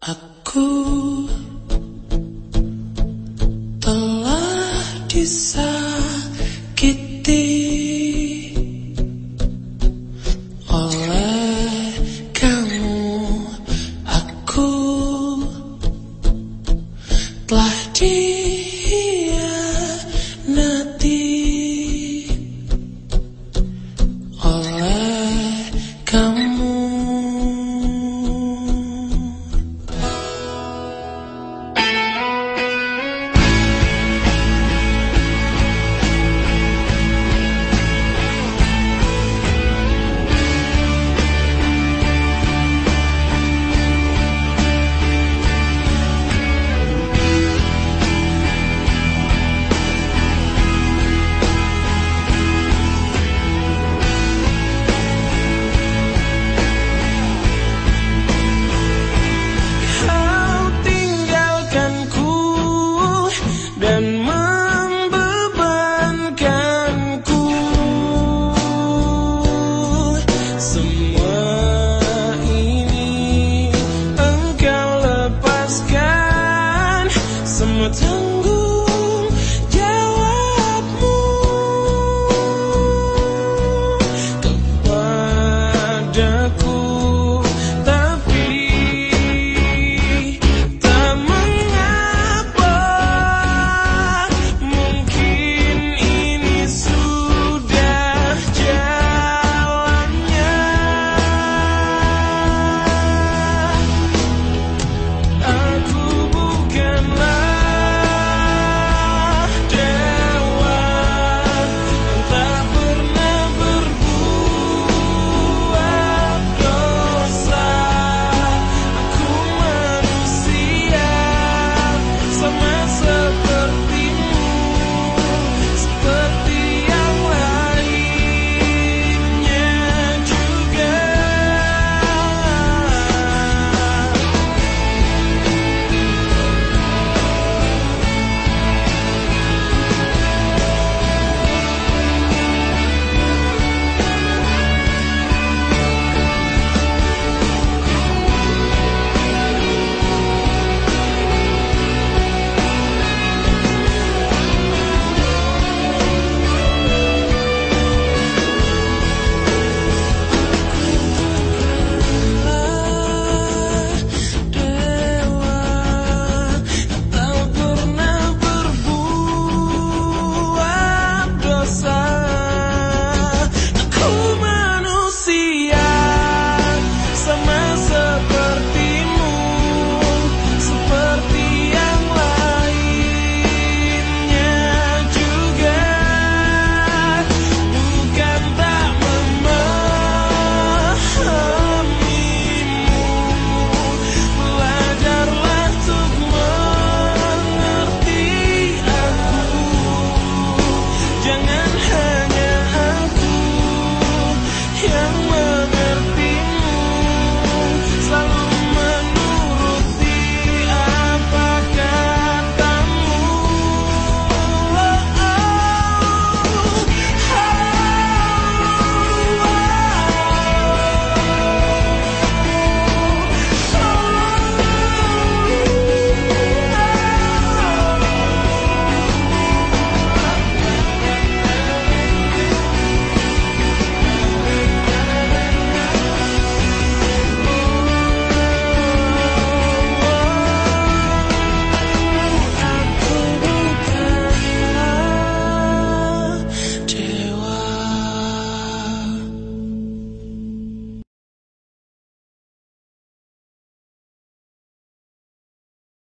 Aku telah disakiti oleh kamu. Aku telah disakiti.